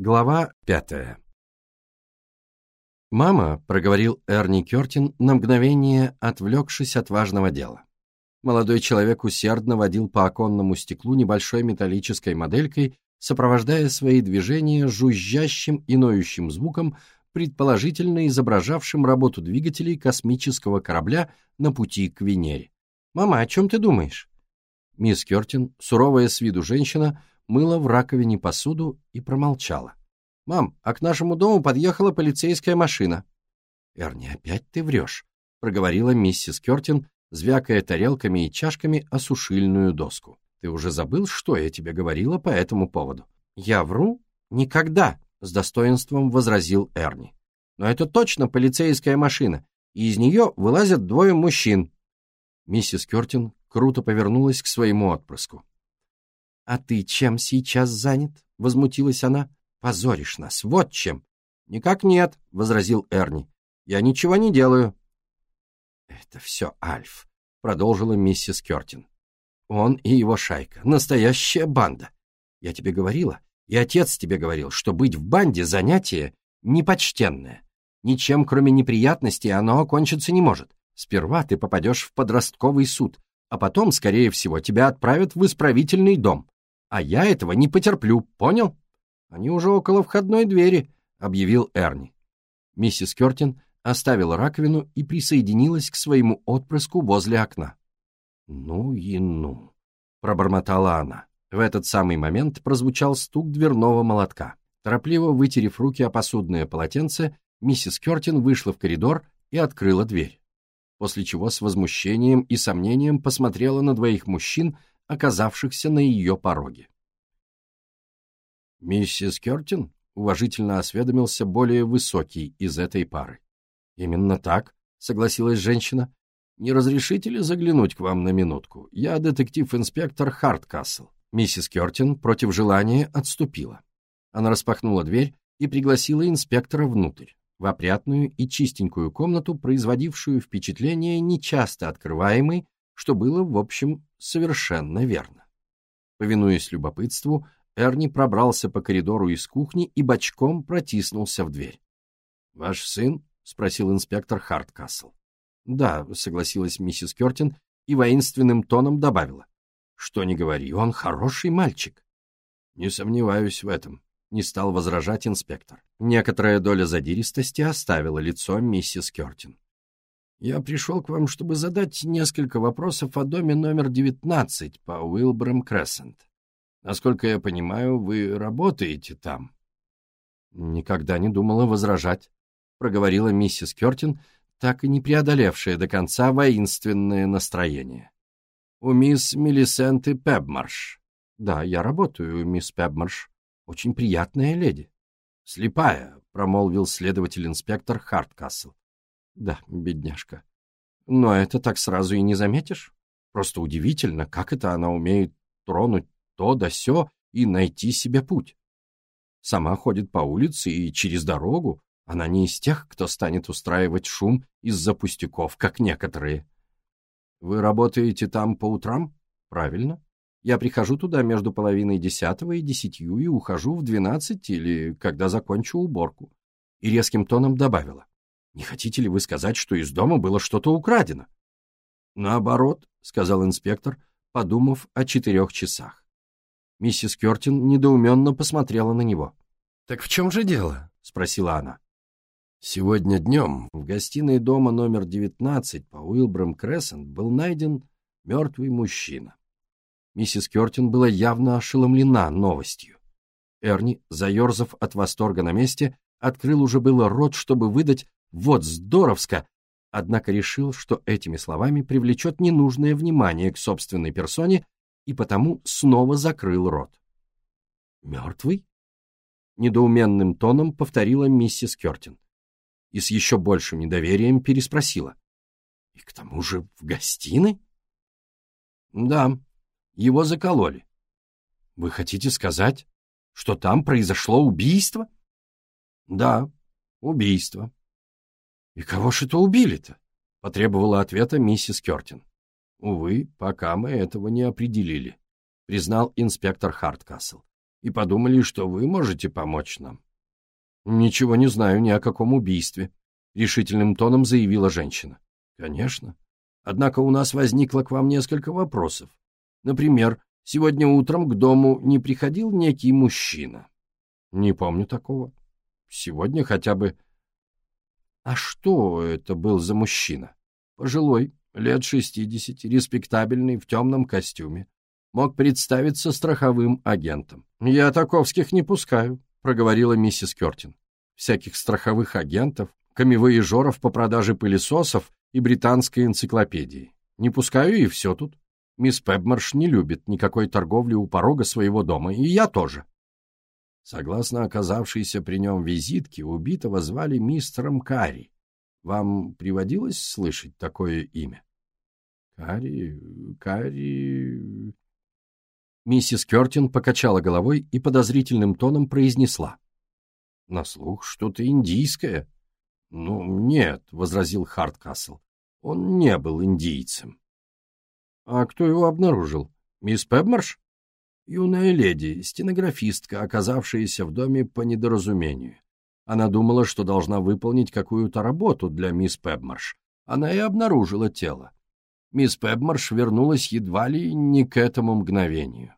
Глава пятая «Мама», — проговорил Эрни Кертин, на мгновение отвлекшись от важного дела. Молодой человек усердно водил по оконному стеклу небольшой металлической моделькой, сопровождая свои движения жужжащим и ноющим звуком, предположительно изображавшим работу двигателей космического корабля на пути к Венере. «Мама, о чем ты думаешь?» Мисс Кертин, суровая с виду женщина, мыла в раковине посуду и промолчала. «Мам, а к нашему дому подъехала полицейская машина». «Эрни, опять ты врешь», — проговорила миссис Кертин, звякая тарелками и чашками о сушильную доску. «Ты уже забыл, что я тебе говорила по этому поводу?» «Я вру? Никогда!» — с достоинством возразил Эрни. «Но это точно полицейская машина, и из нее вылазят двое мужчин». Миссис Кертин круто повернулась к своему отпрыску. «А ты чем сейчас занят?» — возмутилась она. «Позоришь нас, вот чем!» «Никак нет», — возразил Эрни. «Я ничего не делаю». «Это все Альф», — продолжила миссис Кертин. «Он и его шайка. Настоящая банда. Я тебе говорила, и отец тебе говорил, что быть в банде — занятие непочтенное. Ничем, кроме неприятностей, оно окончиться не может. Сперва ты попадешь в подростковый суд, а потом, скорее всего, тебя отправят в исправительный дом. А я этого не потерплю, понял? Они уже около входной двери, объявил Эрни. Миссис Кертин оставила раковину и присоединилась к своему отпрыску возле окна. «Ну и ну!» — пробормотала она. В этот самый момент прозвучал стук дверного молотка. Торопливо вытерев руки о посудное полотенце, миссис Кертин вышла в коридор и открыла дверь. После чего с возмущением и сомнением посмотрела на двоих мужчин, оказавшихся на ее пороге. «Миссис Кертин?» — уважительно осведомился более высокий из этой пары. «Именно так», — согласилась женщина. «Не разрешите ли заглянуть к вам на минутку? Я детектив-инспектор Харткасл». Миссис Кертин против желания отступила. Она распахнула дверь и пригласила инспектора внутрь, в опрятную и чистенькую комнату, производившую впечатление нечасто открываемой что было, в общем, совершенно верно. Повинуясь любопытству, Эрни пробрался по коридору из кухни и бочком протиснулся в дверь. «Ваш сын?» — спросил инспектор Харткасл. «Да», — согласилась миссис Кертин и воинственным тоном добавила. «Что не говори, он хороший мальчик». «Не сомневаюсь в этом», — не стал возражать инспектор. Некоторая доля задиристости оставила лицо миссис Кертин. Я пришел к вам, чтобы задать несколько вопросов о доме номер 19 по Уилбрам Крессент. Насколько я понимаю, вы работаете там. Никогда не думала возражать, проговорила миссис Кертин, так и не преодолевшая до конца воинственное настроение. У мисс Мелисенты Пебмарш. Да, я работаю, мисс Пебмарш. Очень приятная леди. Слепая, промолвил следователь-инспектор Харткасл. Да, бедняжка. Но это так сразу и не заметишь. Просто удивительно, как это она умеет тронуть то да сё и найти себе путь. Сама ходит по улице и через дорогу. Она не из тех, кто станет устраивать шум из-за пустяков, как некоторые. Вы работаете там по утрам? Правильно. Я прихожу туда между половиной десятого и десятью и ухожу в двенадцать или когда закончу уборку. И резким тоном добавила. Не хотите ли вы сказать, что из дома было что-то украдено? Наоборот, сказал инспектор, подумав о четырех часах. Миссис Кертин недоуменно посмотрела на него. «Так в чем же дело?» — спросила она. Сегодня днем в гостиной дома номер 19 по Уилбрам Крессент был найден мертвый мужчина. Миссис Кертин была явно ошеломлена новостью. Эрни, заерзав от восторга на месте, открыл уже было рот, чтобы выдать вот здоровско! Однако решил, что этими словами привлечет ненужное внимание к собственной персоне и потому снова закрыл рот. «Мертвый?» — недоуменным тоном повторила миссис Кертин и с еще большим недоверием переспросила. «И к тому же в гостиной?» «Да, его закололи». «Вы хотите сказать, что там произошло убийство?» «Да, убийство», «И кого ж это убили-то?» — потребовала ответа миссис Кертин. «Увы, пока мы этого не определили», — признал инспектор Харткасл. и подумали, что вы можете помочь нам. «Ничего не знаю ни о каком убийстве», — решительным тоном заявила женщина. «Конечно. Однако у нас возникло к вам несколько вопросов. Например, сегодня утром к дому не приходил некий мужчина?» «Не помню такого. Сегодня хотя бы...» «А что это был за мужчина?» «Пожилой, лет шестидесяти, респектабельный, в темном костюме. Мог представиться страховым агентом. Я таковских не пускаю», — проговорила миссис Кертин. «Всяких страховых агентов, камевоежеров по продаже пылесосов и британской энциклопедии. Не пускаю, и все тут. Мисс Пебмарш не любит никакой торговли у порога своего дома, и я тоже». Согласно оказавшейся при нем визитке, убитого звали мистером Карри. Вам приводилось слышать такое имя? Карри... Карри... Миссис Кертин покачала головой и подозрительным тоном произнесла. — На слух что-то индийское. — Ну, нет, — возразил Харткасл. — Он не был индийцем. — А кто его обнаружил? Мисс Пебмарш? — Юная леди, стенографистка, оказавшаяся в доме по недоразумению. Она думала, что должна выполнить какую-то работу для мисс Пебмарш. Она и обнаружила тело. Мисс Пебмарш вернулась едва ли не к этому мгновению.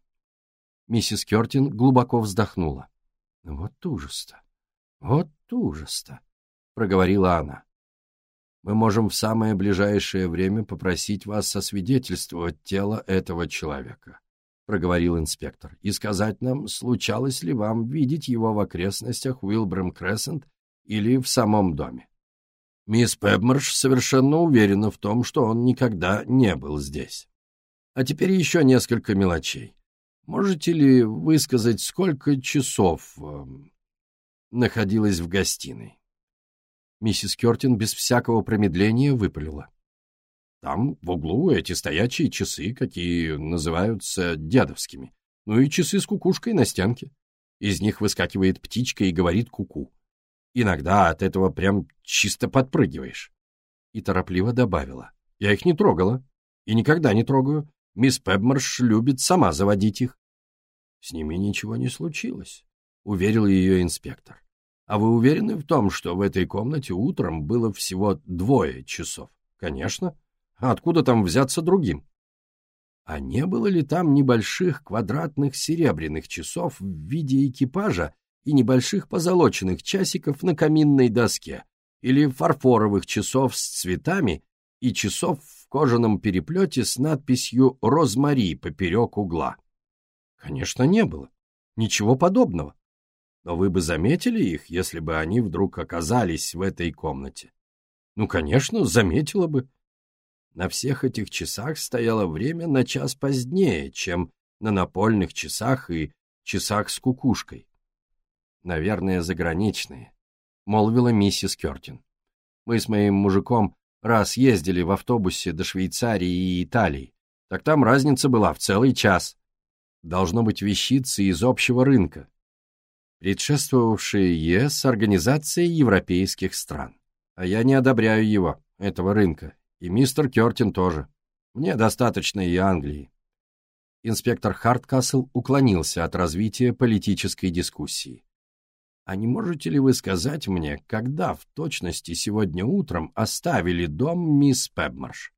Миссис Кертин глубоко вздохнула. — Вот ужас-то! Вот ужас-то! — проговорила она. — Мы можем в самое ближайшее время попросить вас сосвидетельствовать тело этого человека, — проговорил инспектор, — и сказать нам, случалось ли вам видеть его в окрестностях Уилбрем Крессент или в самом доме. Мисс Пебмарш совершенно уверена в том, что он никогда не был здесь. А теперь еще несколько мелочей. Можете ли высказать, сколько часов э, находилась в гостиной? Миссис Кертин без всякого промедления выпалила. Там, в углу, эти стоячие часы, какие называются дедовскими. Ну и часы с кукушкой на стенке. Из них выскакивает птичка и говорит куку. -ку. Иногда от этого прям чисто подпрыгиваешь. И торопливо добавила. Я их не трогала. И никогда не трогаю. Мисс Пебмарш любит сама заводить их. С ними ничего не случилось, — уверил ее инспектор. А вы уверены в том, что в этой комнате утром было всего двое часов? Конечно. А откуда там взяться другим? А не было ли там небольших квадратных серебряных часов в виде экипажа и небольших позолоченных часиков на каминной доске? Или фарфоровых часов с цветами и часов в кожаном переплете с надписью «Розмари» поперек угла? Конечно, не было. Ничего подобного. Но вы бы заметили их, если бы они вдруг оказались в этой комнате? Ну, конечно, заметила бы. На всех этих часах стояло время на час позднее, чем на напольных часах и часах с кукушкой. Наверное, заграничные, — молвила миссис Кертин. Мы с моим мужиком раз ездили в автобусе до Швейцарии и Италии, так там разница была в целый час должно быть вещицы из общего рынка, предшествовавшие ЕС Организации европейских стран. А я не одобряю его, этого рынка, и мистер Кертин тоже. Мне достаточно и Англии. Инспектор Харткасл уклонился от развития политической дискуссии. А не можете ли вы сказать мне, когда в точности сегодня утром оставили дом мисс Пебмарш?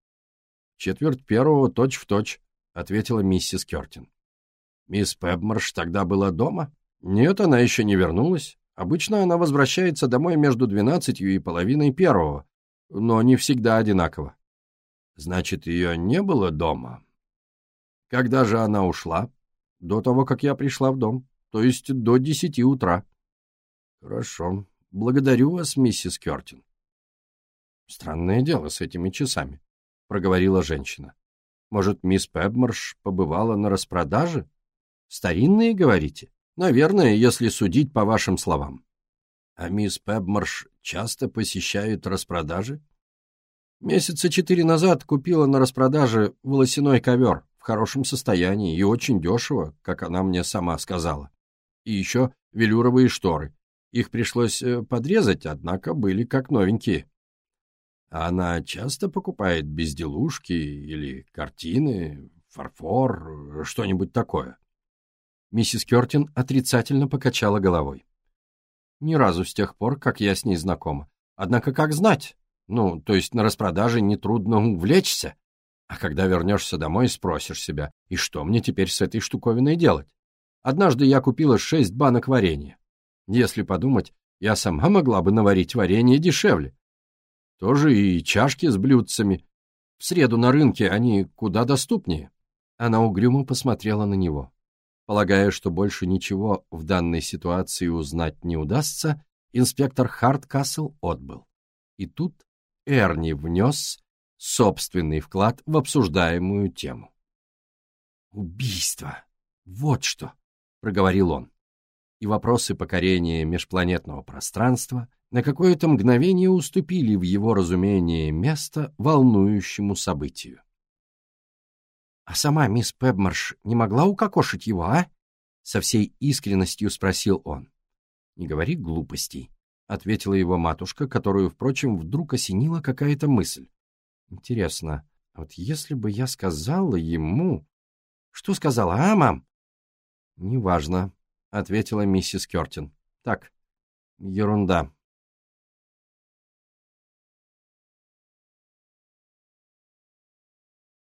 Четверть первого точь-в-точь, точь, ответила миссис Кертин. Мисс Пебмарш тогда была дома? Нет, она еще не вернулась. Обычно она возвращается домой между двенадцатью и половиной первого, но не всегда одинаково. Значит, ее не было дома? Когда же она ушла? До того, как я пришла в дом, то есть до десяти утра. Хорошо. Благодарю вас, миссис Кертин. Странное дело с этими часами, проговорила женщина. Может, мисс Пебмарш побывала на распродаже? Старинные, говорите? Наверное, если судить по вашим словам. А мисс Пебмарш часто посещает распродажи? Месяца четыре назад купила на распродаже волосяной ковер в хорошем состоянии и очень дешево, как она мне сама сказала. И еще велюровые шторы. Их пришлось э, подрезать, однако были как новенькие. А она часто покупает безделушки или картины, фарфор, что-нибудь такое. Миссис Кертин отрицательно покачала головой. Ни разу с тех пор, как я с ней знакома. Однако как знать? Ну, то есть на распродаже нетрудно увлечься. А когда вернешься домой, спросишь себя, и что мне теперь с этой штуковиной делать? Однажды я купила шесть банок варенья. Если подумать, я сама могла бы наварить варенье дешевле. Тоже и чашки с блюдцами. В среду на рынке они куда доступнее. Она угрюмо посмотрела на него. Полагая, что больше ничего в данной ситуации узнать не удастся, инспектор Харткасл отбыл. И тут Эрни внес собственный вклад в обсуждаемую тему. «Убийство! Вот что!» — проговорил он. И вопросы покорения межпланетного пространства на какое-то мгновение уступили в его разумении место волнующему событию. «А сама мисс Пебмарш не могла укокошить его, а?» Со всей искренностью спросил он. «Не говори глупостей», — ответила его матушка, которую, впрочем, вдруг осенила какая-то мысль. «Интересно, вот если бы я сказала ему...» «Что сказала, а, мам?» «Неважно», — ответила миссис Кертин. «Так, ерунда.